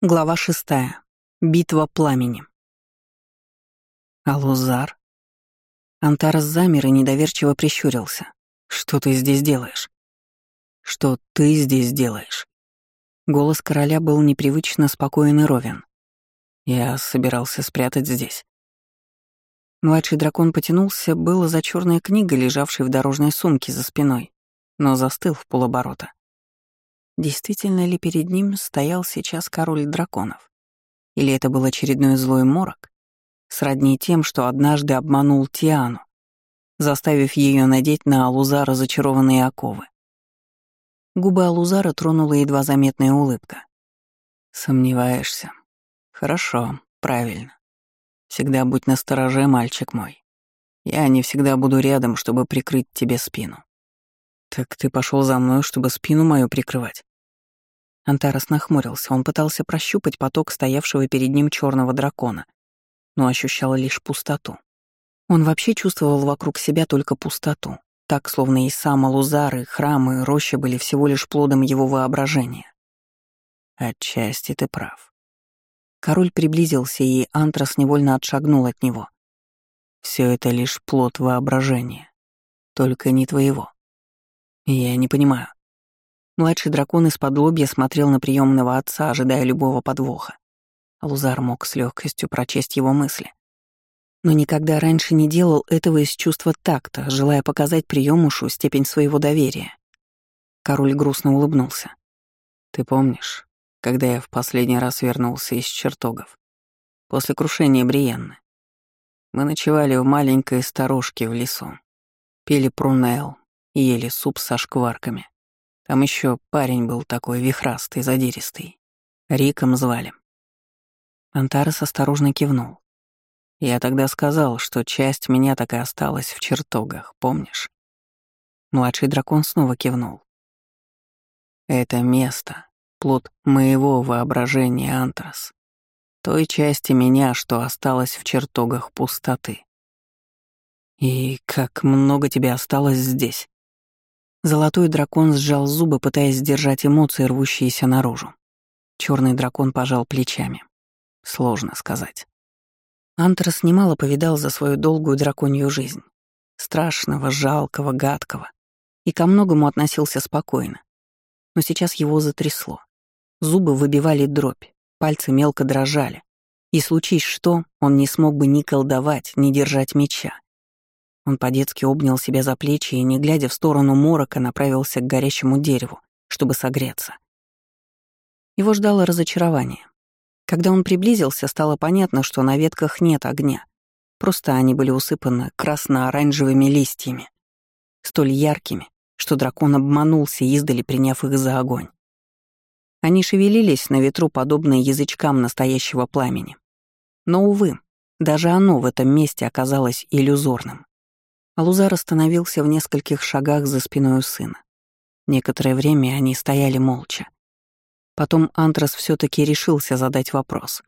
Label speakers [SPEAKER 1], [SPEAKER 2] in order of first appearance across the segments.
[SPEAKER 1] Глава шестая. Битва пламени. Алузар? Антарас замер и недоверчиво прищурился. «Что ты здесь делаешь?» «Что ты здесь делаешь?» Голос короля был непривычно спокоен и ровен. Я собирался спрятать здесь. Младший дракон потянулся, было за черной книгой, лежавшей в дорожной сумке за спиной, но застыл в полоборота. Действительно ли перед ним стоял сейчас король драконов? Или это был очередной злой морок, сродни тем, что однажды обманул Тиану, заставив ее надеть на Алузара зачарованные оковы? Губы Алузара тронула едва заметная улыбка. «Сомневаешься? Хорошо, правильно. Всегда будь настороже, мальчик мой. Я не всегда буду рядом, чтобы прикрыть тебе спину. Так ты пошел за мной, чтобы спину мою прикрывать? Антарас нахмурился, он пытался прощупать поток стоявшего перед ним черного дракона, но ощущал лишь пустоту. Он вообще чувствовал вокруг себя только пустоту, так, словно и сам Алузар, и храмы, и роща были всего лишь плодом его воображения. Отчасти ты прав. Король приблизился, и Антрас невольно отшагнул от него. Все это лишь плод воображения, только не твоего. Я не понимаю. Младший дракон из-под лобья смотрел на приемного отца, ожидая любого подвоха. Лузар мог с легкостью прочесть его мысли. Но никогда раньше не делал этого из чувства такта, желая показать приемушу степень своего доверия. Король грустно улыбнулся. «Ты помнишь, когда я в последний раз вернулся из чертогов? После крушения Бриенны. Мы ночевали в маленькой сторожке в лесу, пили прунел и ели суп со шкварками. Там еще парень был такой вихрастый, задиристый. Риком звали. Антарес осторожно кивнул. Я тогда сказал, что часть меня так и осталась в чертогах, помнишь? Младший дракон снова кивнул. Это место — плод моего воображения, Антрас. Той части меня, что осталось в чертогах пустоты. И как много тебе осталось здесь? Золотой дракон сжал зубы, пытаясь сдержать эмоции, рвущиеся наружу. Черный дракон пожал плечами. Сложно сказать. Антрас немало повидал за свою долгую драконью жизнь. Страшного, жалкого, гадкого. И ко многому относился спокойно. Но сейчас его затрясло. Зубы выбивали дробь, пальцы мелко дрожали. И случись что, он не смог бы ни колдовать, ни держать меча. Он по-детски обнял себя за плечи и, не глядя в сторону морока, направился к горящему дереву, чтобы согреться. Его ждало разочарование. Когда он приблизился, стало понятно, что на ветках нет огня. Просто они были усыпаны красно-оранжевыми листьями, столь яркими, что дракон обманулся, издали приняв их за огонь. Они шевелились на ветру, подобно язычкам настоящего пламени. Но, увы, даже оно в этом месте оказалось иллюзорным. Алузар остановился в нескольких шагах за спиной у сына. Некоторое время они стояли молча. Потом Антрас все таки решился задать вопрос.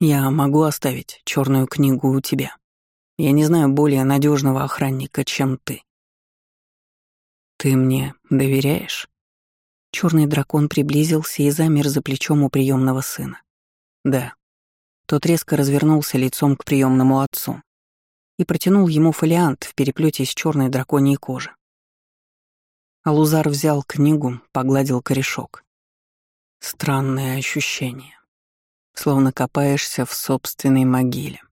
[SPEAKER 1] «Я могу оставить черную книгу у тебя. Я не знаю более надежного охранника, чем ты». «Ты мне доверяешь?» Черный дракон приблизился и замер за плечом у приемного сына. «Да». Тот резко развернулся лицом к приемному отцу и протянул ему фолиант в переплете из черной драконьей кожи. Алузар взял книгу, погладил корешок. Странное ощущение. Словно копаешься в собственной могиле.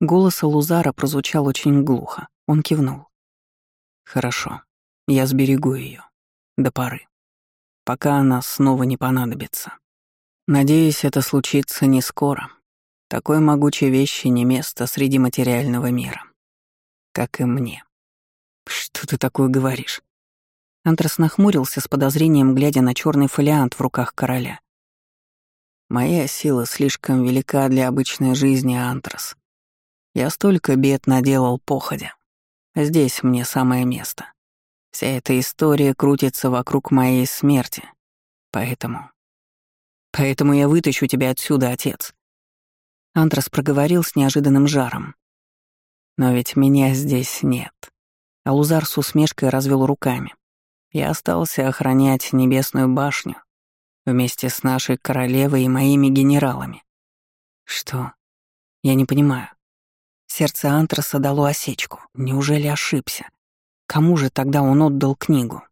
[SPEAKER 1] Голос Алузара прозвучал очень глухо. Он кивнул. «Хорошо, я сберегу ее. До поры. Пока она снова не понадобится. Надеюсь, это случится не скоро, такой могучей вещи не место среди материального мира. Как и мне. Что ты такое говоришь? Антрас нахмурился с подозрением, глядя на черный фолиант в руках короля. Моя сила слишком велика для обычной жизни, Антрас. Я столько бед наделал походя. Здесь мне самое место. Вся эта история крутится вокруг моей смерти. Поэтому... Поэтому я вытащу тебя отсюда, отец. Антрас проговорил с неожиданным жаром. «Но ведь меня здесь нет». Алузар с усмешкой развел руками. Я остался охранять небесную башню, Вместе с нашей королевой и моими генералами. Что? Я не понимаю. Сердце Антраса дало осечку. Неужели ошибся? Кому же тогда он отдал книгу?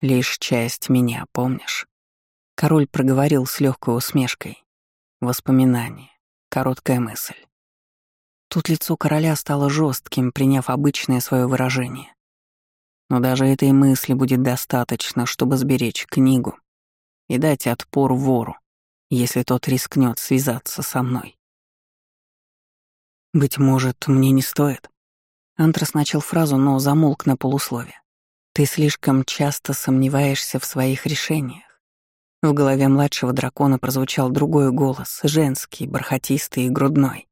[SPEAKER 1] Лишь часть меня, помнишь? Король проговорил с легкой усмешкой. Воспоминание. Короткая мысль. Тут лицо короля стало жестким, приняв обычное свое выражение. Но даже этой мысли будет достаточно, чтобы сберечь книгу и дать отпор вору, если тот рискнет связаться со мной. «Быть может, мне не стоит?» Антрас начал фразу, но замолк на полуслове. «Ты слишком часто сомневаешься в своих решениях. В голове младшего дракона прозвучал другой голос, женский, бархатистый и грудной.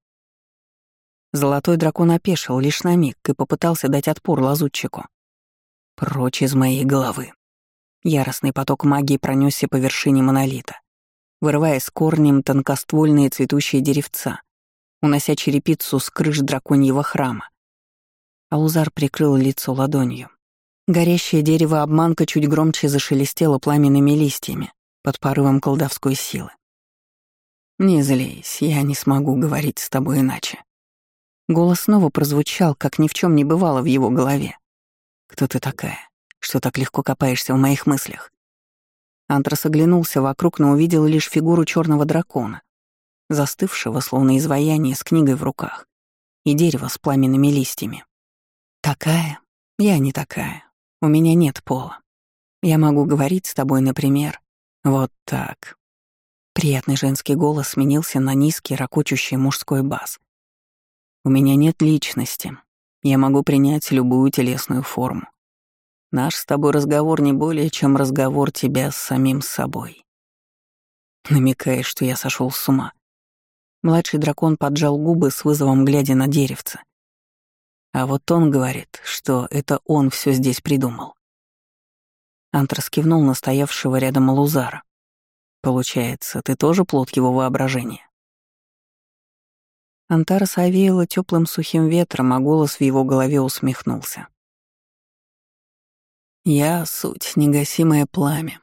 [SPEAKER 1] Золотой дракон опешил лишь на миг и попытался дать отпор лазутчику. «Прочь из моей головы!» Яростный поток магии пронесся по вершине монолита, вырывая с корнем тонкоствольные цветущие деревца, унося черепицу с крыш драконьего храма. Алузар прикрыл лицо ладонью. Горящее дерево-обманка чуть громче зашелестело пламенными листьями, под порывом колдовской силы. «Не злись, я не смогу говорить с тобой иначе». Голос снова прозвучал, как ни в чем не бывало в его голове. «Кто ты такая? Что так легко копаешься в моих мыслях?» Антрас оглянулся вокруг, но увидел лишь фигуру черного дракона, застывшего, словно изваяние, с книгой в руках, и дерево с пламенными листьями. «Такая? Я не такая. У меня нет пола. Я могу говорить с тобой, например, вот так. Приятный женский голос сменился на низкий, ракочущий мужской бас. У меня нет личности. Я могу принять любую телесную форму. Наш с тобой разговор не более, чем разговор тебя с самим собой. Намекаешь, что я сошел с ума. Младший дракон поджал губы с вызовом, глядя на деревце. А вот он говорит, что это он все здесь придумал. Антрас кивнул на стоявшего рядом Лузара. «Получается, ты тоже плод его воображения?» Антарас овеяло теплым сухим ветром, а голос в его голове усмехнулся. «Я — суть, негасимое пламя,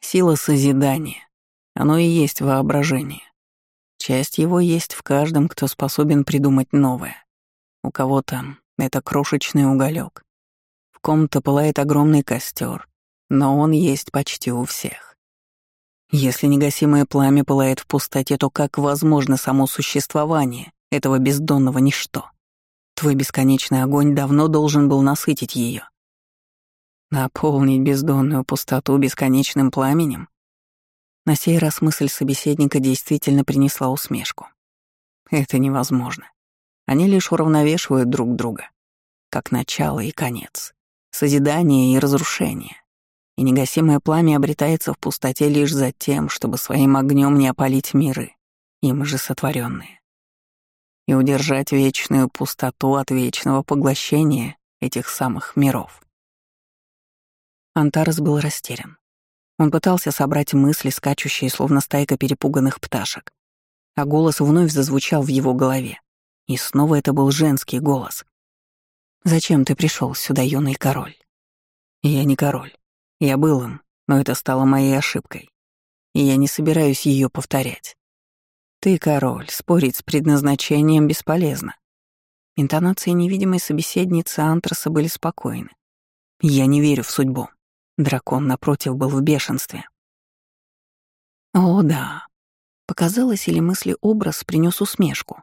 [SPEAKER 1] сила созидания. Оно и есть воображение. Часть его есть в каждом, кто способен придумать новое. У кого-то это крошечный уголек, в ком-то пылает огромный костер, но он есть почти у всех. Если негасимое пламя пылает в пустоте, то как возможно само существование этого бездонного ничто? Твой бесконечный огонь давно должен был насытить ее. Наполнить бездонную пустоту бесконечным пламенем? На сей раз мысль собеседника действительно принесла усмешку. Это невозможно. Они лишь уравновешивают друг друга, как начало и конец, созидание и разрушение и негасимое пламя обретается в пустоте лишь за тем, чтобы своим огнем не опалить миры, им же сотворенные, и удержать вечную пустоту от вечного поглощения этих самых миров. Антарес был растерян. Он пытался собрать мысли, скачущие, словно стайка перепуганных пташек, а голос вновь зазвучал в его голове. И снова это был женский голос. «Зачем ты пришел сюда, юный король?» «Я не король. Я был им, но это стало моей ошибкой. И я не собираюсь ее повторять. Ты король, спорить с предназначением бесполезно. Интонации невидимой собеседницы Антраса были спокойны. Я не верю в судьбу. Дракон, напротив, был в бешенстве. О, да. Показалось или мысли образ принес усмешку.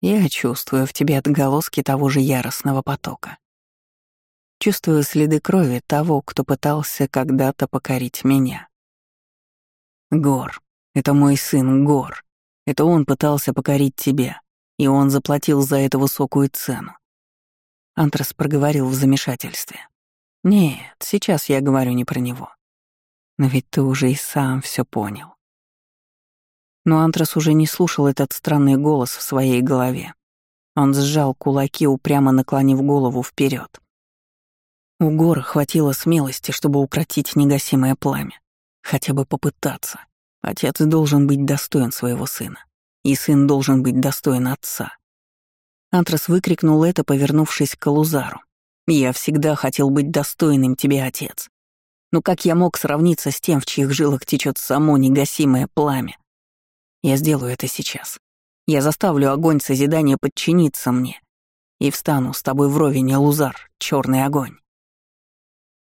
[SPEAKER 1] Я чувствую в тебе отголоски того же яростного потока. Чувствую следы крови того, кто пытался когда-то покорить меня. Гор. Это мой сын Гор. Это он пытался покорить тебя, и он заплатил за это высокую цену. Антрас проговорил в замешательстве. «Нет, сейчас я говорю не про него. Но ведь ты уже и сам все понял». Но Антрас уже не слушал этот странный голос в своей голове. Он сжал кулаки, упрямо наклонив голову вперед. У Гора хватило смелости, чтобы укротить негасимое пламя. Хотя бы попытаться. Отец должен быть достоин своего сына. И сын должен быть достоин отца. Антрас выкрикнул это, повернувшись к Алузару. «Я всегда хотел быть достойным тебе, отец. Ну как я мог сравниться с тем, в чьих жилах течет само негасимое пламя? Я сделаю это сейчас. Я заставлю огонь созидания подчиниться мне. И встану с тобой вровень, Лузар, черный огонь.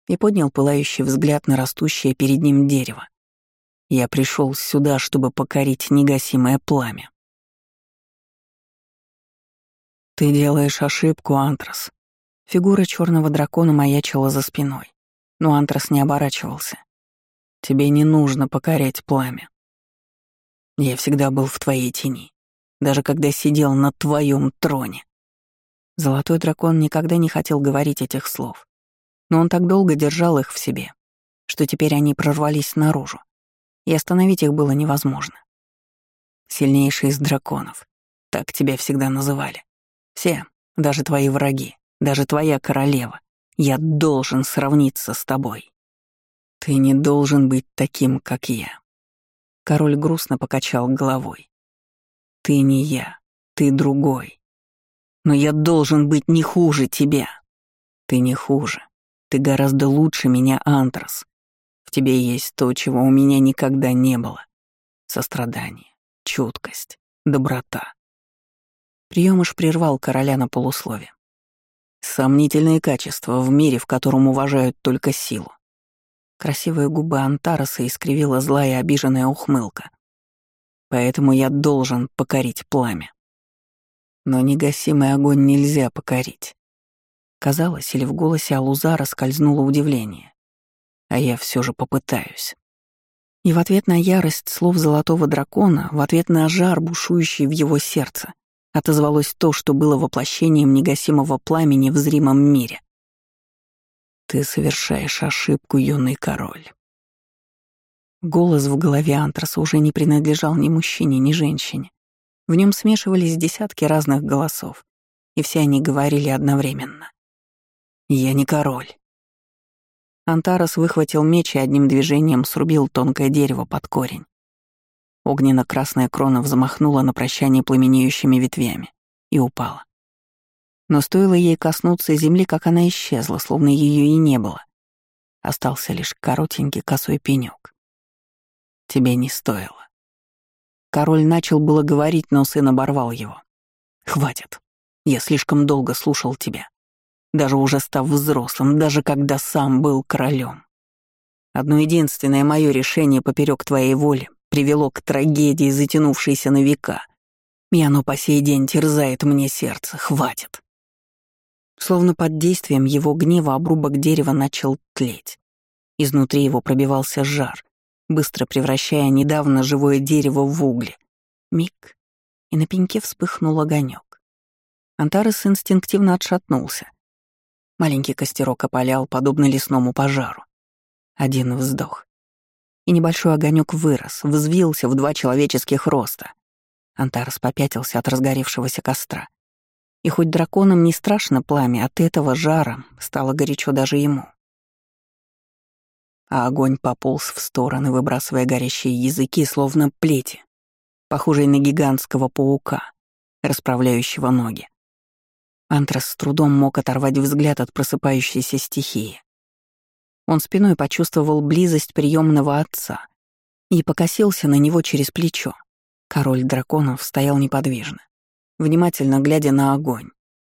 [SPEAKER 1] И поднял пылающий взгляд на растущее перед ним дерево. Я пришел сюда, чтобы покорить негасимое пламя. Ты делаешь ошибку, Антрас. Фигура черного дракона маячила за спиной, но Антрас не оборачивался. Тебе не нужно покорять пламя. Я всегда был в твоей тени, даже когда сидел на твоем троне. Золотой дракон никогда не хотел говорить этих слов, но он так долго держал их в себе, что теперь они прорвались наружу и остановить их было невозможно. Сильнейший из драконов, так тебя всегда называли. Все, даже твои враги, даже твоя королева, я должен сравниться с тобой. Ты не должен быть таким, как я. Король грустно покачал головой. Ты не я, ты другой. Но я должен быть не хуже тебя. Ты не хуже. Ты гораздо лучше меня, Антрас. В тебе есть то, чего у меня никогда не было. Сострадание, чуткость, доброта. Приемыш прервал короля на полуслове. Сомнительные качества в мире, в котором уважают только силу. Красивые губы Антараса искривила злая обиженная ухмылка. Поэтому я должен покорить пламя. Но негасимый огонь нельзя покорить. Казалось, или в голосе Алузара скользнуло удивление а я все же попытаюсь. И в ответ на ярость слов золотого дракона, в ответ на жар, бушующий в его сердце, отозвалось то, что было воплощением негасимого пламени в зримом мире. «Ты совершаешь ошибку, юный король». Голос в голове Антраса уже не принадлежал ни мужчине, ни женщине. В нем смешивались десятки разных голосов, и все они говорили одновременно. «Я не король. Антарас выхватил меч и одним движением срубил тонкое дерево под корень. Огненно-красная крона взмахнула на прощание пламенеющими ветвями и упала. Но стоило ей коснуться земли, как она исчезла, словно ее и не было. Остался лишь коротенький косой пенек. Тебе не стоило. Король начал было говорить, но сын оборвал его. «Хватит. Я слишком долго слушал тебя даже уже став взрослым, даже когда сам был королем. Одно единственное мое решение поперек твоей воли привело к трагедии, затянувшейся на века. И оно по сей день терзает мне сердце. Хватит. Словно под действием его гнева обрубок дерева начал тлеть. Изнутри его пробивался жар, быстро превращая недавно живое дерево в угли. Миг, и на пеньке вспыхнул огонек. Антарес инстинктивно отшатнулся, Маленький костерок опалял, подобно лесному пожару. Один вздох. И небольшой огонек вырос, взвился в два человеческих роста. Антарес попятился от разгоревшегося костра. И хоть драконам не страшно пламя, от этого жара стало горячо даже ему. А огонь пополз в стороны, выбрасывая горящие языки, словно плети, похожие на гигантского паука, расправляющего ноги. Антрас с трудом мог оторвать взгляд от просыпающейся стихии. Он спиной почувствовал близость приемного отца и покосился на него через плечо. Король драконов стоял неподвижно, внимательно глядя на огонь,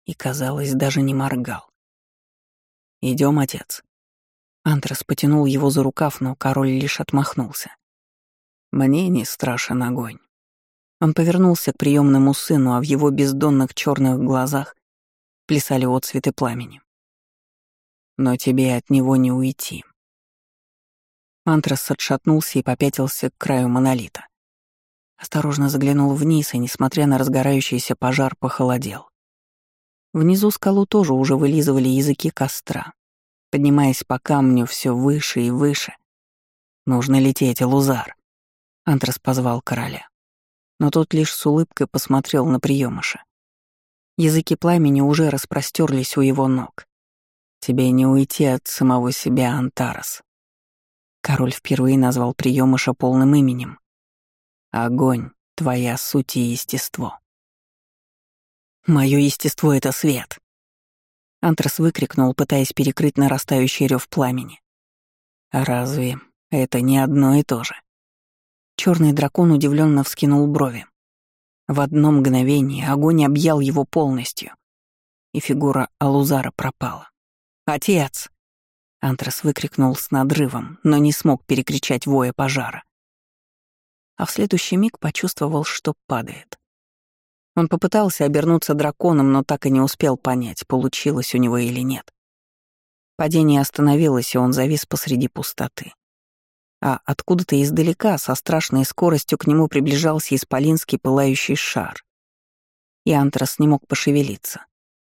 [SPEAKER 1] и, казалось, даже не моргал. Идем, отец». Антрас потянул его за рукав, но король лишь отмахнулся. «Мне не страшен огонь». Он повернулся к приемному сыну, а в его бездонных черных глазах плясали отцветы пламени. Но тебе от него не уйти. Антрас отшатнулся и попятился к краю монолита. Осторожно заглянул вниз и, несмотря на разгорающийся пожар, похолодел. Внизу скалу тоже уже вылизывали языки костра, поднимаясь по камню все выше и выше. «Нужно лететь, Лузар!» Антрас позвал короля. Но тот лишь с улыбкой посмотрел на приемыша. Языки пламени уже распростерлись у его ног. «Тебе не уйти от самого себя, Антарас». Король впервые назвал приемыша полным именем. «Огонь — твоя суть и естество». «Мое естество — это свет!» Антрас выкрикнул, пытаясь перекрыть нарастающий рев пламени. Разве это не одно и то же? Черный дракон удивленно вскинул брови. В одно мгновение огонь объял его полностью, и фигура Алузара пропала. «Отец!» Антрас выкрикнул с надрывом, но не смог перекричать воя пожара. А в следующий миг почувствовал, что падает. Он попытался обернуться драконом, но так и не успел понять, получилось у него или нет. Падение остановилось, и он завис посреди пустоты. А откуда-то издалека со страшной скоростью к нему приближался исполинский пылающий шар. И Антрас не мог пошевелиться,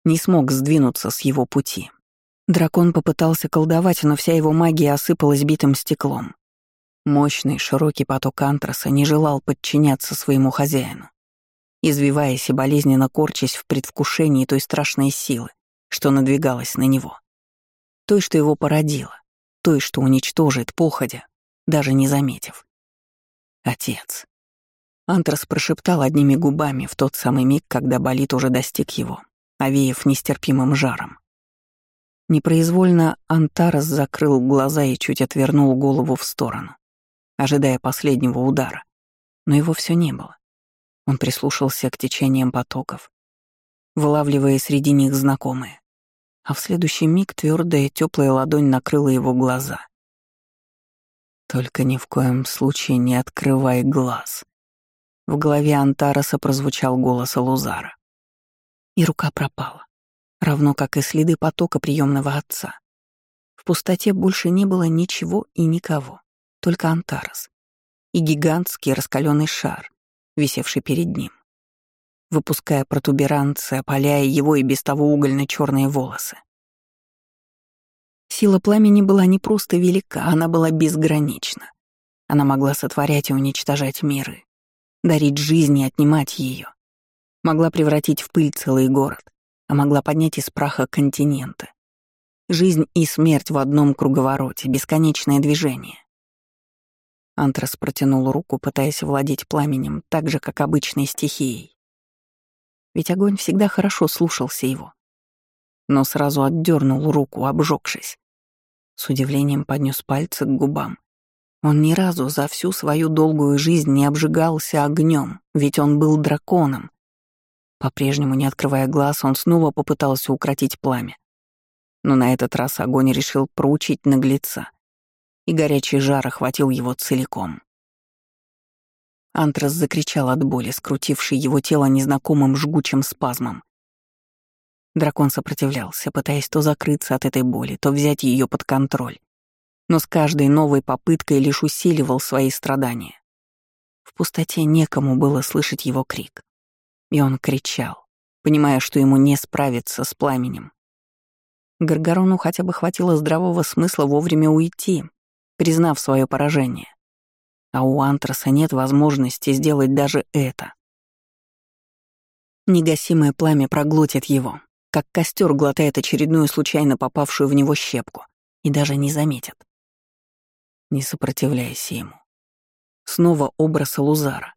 [SPEAKER 1] не смог сдвинуться с его пути. Дракон попытался колдовать, но вся его магия осыпалась битым стеклом. Мощный, широкий поток Антраса не желал подчиняться своему хозяину извиваясь и болезненно корчась в предвкушении той страшной силы, что надвигалась на него. Той, что его породило, той, что уничтожит походя, даже не заметив. Отец. Антрас прошептал одними губами в тот самый миг, когда болит уже достиг его, овеяв нестерпимым жаром. Непроизвольно Антарас закрыл глаза и чуть отвернул голову в сторону, ожидая последнего удара. Но его все не было. Он прислушался к течениям потоков, вылавливая среди них знакомые. А в следующий миг твердая теплая ладонь накрыла его глаза. «Только ни в коем случае не открывай глаз». В голове Антараса прозвучал голос Лузара. И рука пропала, равно как и следы потока приемного отца. В пустоте больше не было ничего и никого, только Антарас и гигантский раскаленный шар, висевший перед ним, выпуская протуберанцы, опаляя его и без того угольно черные волосы. Сила пламени была не просто велика, она была безгранична. Она могла сотворять и уничтожать миры, дарить жизнь и отнимать ее. Могла превратить в пыль целый город, а могла поднять из праха континенты. Жизнь и смерть в одном круговороте, бесконечное движение. Антрас протянул руку, пытаясь владеть пламенем, так же, как обычной стихией. Ведь огонь всегда хорошо слушался его. Но сразу отдернул руку, обжегшись. С удивлением поднес пальцы к губам. Он ни разу за всю свою долгую жизнь не обжигался огнем, ведь он был драконом. По-прежнему, не открывая глаз, он снова попытался укротить пламя. Но на этот раз огонь решил проучить наглеца и горячий жар охватил его целиком. Антрас закричал от боли, скрутивший его тело незнакомым жгучим спазмом. Дракон сопротивлялся, пытаясь то закрыться от этой боли, то взять ее под контроль. Но с каждой новой попыткой лишь усиливал свои страдания. В пустоте некому было слышать его крик. И он кричал, понимая, что ему не справиться с пламенем. Гаргарону хотя бы хватило здравого смысла вовремя уйти, признав свое поражение. А у Антраса нет возможности сделать даже это. Негасимое пламя проглотит его, как костер глотает очередную случайно попавшую в него щепку, и даже не заметит. Не сопротивляйся ему. Снова образ Лузара.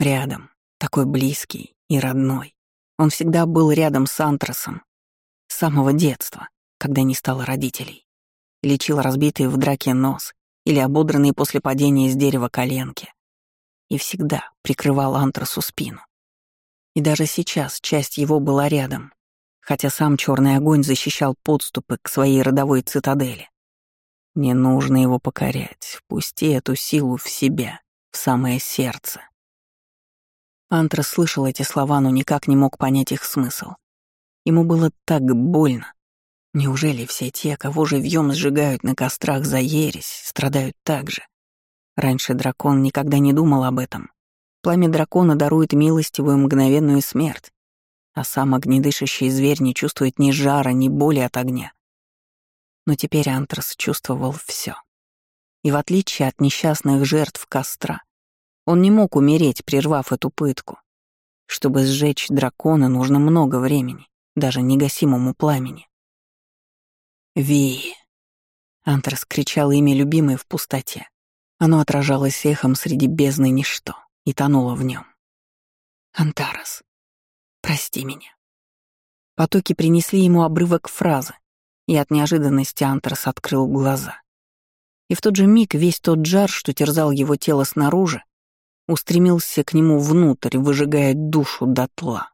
[SPEAKER 1] Рядом, такой близкий и родной. Он всегда был рядом с Антрасом. С самого детства, когда не стало родителей лечил разбитый в драке нос или ободранные после падения из дерева коленки. И всегда прикрывал антрасу спину. И даже сейчас часть его была рядом, хотя сам черный огонь защищал подступы к своей родовой цитадели. Не нужно его покорять, впусти эту силу в себя, в самое сердце. Антрас слышал эти слова, но никак не мог понять их смысл. Ему было так больно, Неужели все те, кого живьем сжигают на кострах за ересь, страдают так же? Раньше дракон никогда не думал об этом. Пламя дракона дарует милостивую мгновенную смерть, а сам огнедышащий зверь не чувствует ни жара, ни боли от огня. Но теперь Антрас чувствовал все. И в отличие от несчастных жертв костра, он не мог умереть, прервав эту пытку. Чтобы сжечь дракона, нужно много времени, даже негасимому пламени. Ви. Антрас кричал имя любимой в пустоте. Оно отражалось эхом среди бездны ничто и тонуло в нем. Антарас, прости меня. Потоки принесли ему обрывок фразы, и от неожиданности Антрас открыл глаза. И в тот же миг весь тот жар, что терзал его тело снаружи, устремился к нему внутрь, выжигая душу дотла.